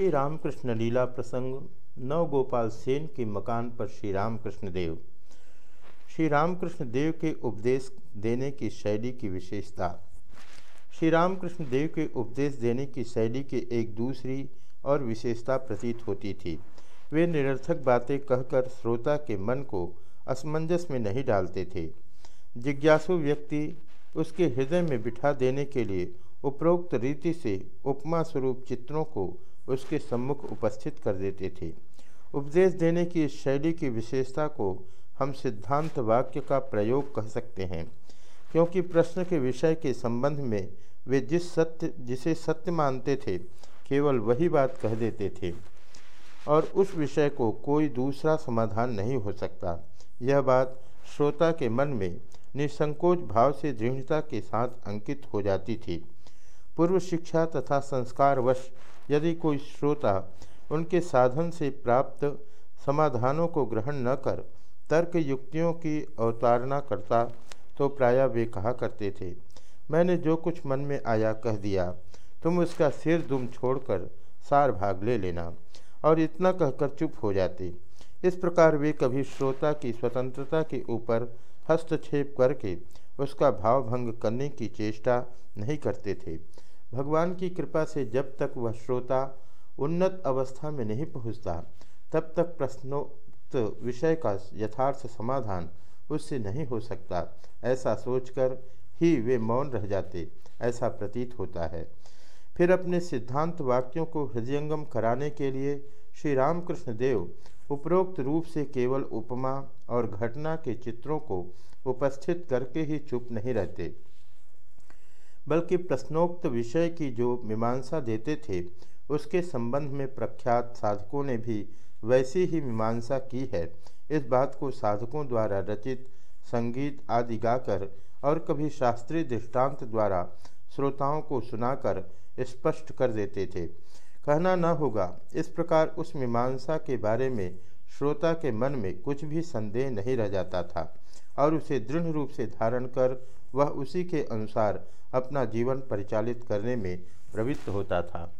श्री रामकृष्ण लीला प्रसंग, नवगोपाल सेन के मकान पर श्री रामकृष्ण देव। श्री रामकृष्ण देव के उपदेश देने की शैली की विशेषता। श्री रामकृष्ण देव के उपदेश देने की शैली की एक दूसरी और विशेषता प्रतीत होती थी। वे निरर्थक बातें कहकर श्रोता के मन को असमंजस में नहीं डालते थे। जिज्ञासु व्यक्ति उसके हृदय में बिठा देने के लिए उपरोक्त रीति से उपमा स्वरूप चित्रों को उसके सम्मुख उपस्थित कर देते थे। उपदेश देने की इस शैली की विशेषता को हम सिद्धांत वाक्य का प्रयोग कह सकते हैं, क्योंकि प्रश्न के विषय के संबंध में वे जिस सत्य, जिसे सत्य मानते थे, केवल वही बात कह देते थे। और उस विषय को कोई दूसरा समाधान नहीं हो सकता। यह बात श्रोता के मन में निसंकोच भाव से दृढ़ता के साथ अंकित हो जाती थी। पूर्व शिक्षा तथा संस्कारवश यदि कोई श्रोता उनके साधन से प्राप्त समाधानों को ग्रहण न कर तर्क युक्तियों की अवतारणा करता तो प्रायः वे कहा करते थे, मैंने जो कुछ मन में आया कह दिया, तुम उसका सिर दुम छोड़कर सार भाग ले लेना, और इतना कहकर चुप हो जाते। इस प्रकार वे कभी श्रोता की स्वतंत्रता के ऊपर हस्तक्षेप करके उसका भावभंग करने की चेष्टा नहीं करते थे। भगवान की कृपा से जब तक वह श्रोता उन्नत अवस्था में नहीं पहुँचता, तब तक प्रश्नोक्त विषय का यथार्थ समाधान उससे नहीं हो सकता। ऐसा सोचकर ही वे मौन रह जाते, ऐसा प्रतीत होता है। फिर अपने सिद्धांत वाक्यों को हृदयंगम कराने के लिए श्री रामकृष्ण देव उपरोक्त रूप से केवल उपमा और घटना के चित्रों को उपस्थित करके ही चुप नहीं रहते। बल्कि प्रश्नोक्त विषय की जो मीमांसा देते थे, उसके संबंध में प्रख्यात साधकों ने भी वैसी ही मीमांसा की है। इस बात को साधकों द्वारा रचित संगीत आदि गाकर और कभी शास्त्रीय दृष्टांत द्वारा श्रोताओं को सुनाकर स्पष्ट कर देते थे। कहना न होगा, इस प्रकार उस मीमांसा के बारे में श्रोता के मन में कुछ भी संदेह नहीं रह जाता था और उसे दृढ़ रूप से धारण कर वह उसी के अनुसार अपना जीवन परिचालित करने में प्रवृत्त होता था।